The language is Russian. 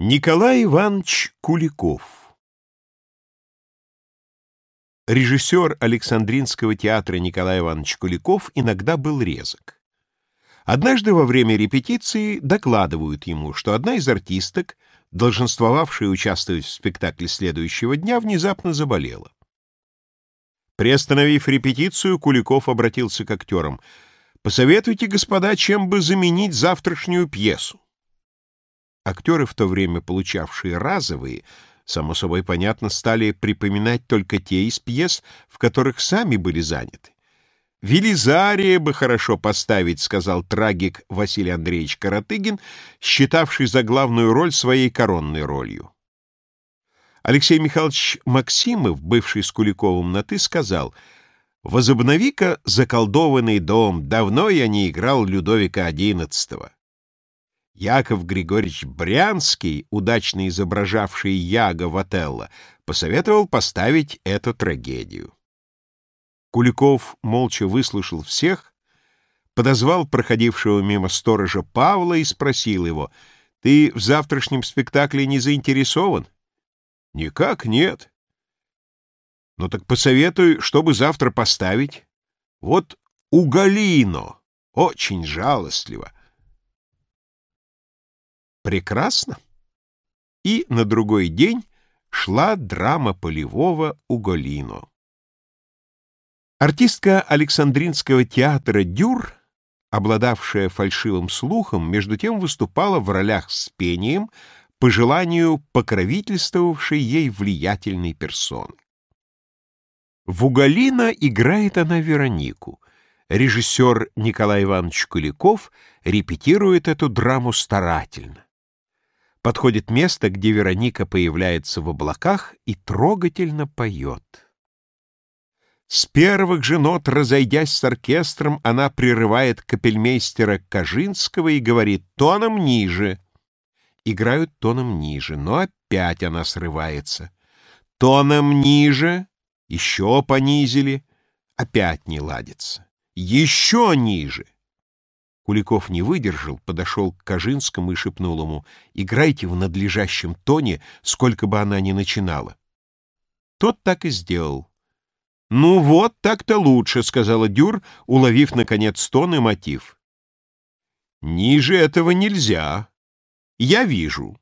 Николай Иванович Куликов Режиссер Александринского театра Николай Иванович Куликов иногда был резок. Однажды во время репетиции докладывают ему, что одна из артисток, долженствовавшая участвовать в спектакле следующего дня, внезапно заболела. Приостановив репетицию, Куликов обратился к актерам. «Посоветуйте, господа, чем бы заменить завтрашнюю пьесу». Актеры, в то время получавшие разовые, само собой понятно, стали припоминать только те из пьес, в которых сами были заняты. «Велизария бы хорошо поставить», — сказал трагик Василий Андреевич Каратыгин, считавший за главную роль своей коронной ролью. Алексей Михайлович Максимов, бывший с Куликовым на «ты», сказал «Возобнови-ка заколдованный дом, давно я не играл Людовика одиннадцатого». Яков Григорьевич Брянский, удачно изображавший Яга в Отелло, посоветовал поставить эту трагедию. Куликов молча выслушал всех, подозвал проходившего мимо сторожа Павла и спросил его, «Ты в завтрашнем спектакле не заинтересован?» «Никак нет». «Ну так посоветуй, чтобы завтра поставить. Вот Уголино, очень жалостливо. Прекрасно. И на другой день шла драма полевого Уголино. Артистка Александринского театра Дюр, обладавшая фальшивым слухом, между тем выступала в ролях с пением по желанию покровительствовавшей ей влиятельной персоны. В Уголино играет она Веронику. Режиссер Николай Иванович Куликов репетирует эту драму старательно подходит место, где Вероника появляется в облаках и трогательно поет. С первых же нот, разойдясь с оркестром, она прерывает капельмейстера Кожинского и говорит «тоном ниже». Играют тоном ниже, но опять она срывается. Тоном ниже, еще понизили, опять не ладится. Еще ниже — Куликов не выдержал, подошел к Кожинскому и шепнул ему «Играйте в надлежащем тоне, сколько бы она ни начинала». Тот так и сделал. «Ну вот, так-то лучше», — сказала Дюр, уловив, наконец, тон и мотив. «Ниже этого нельзя. Я вижу».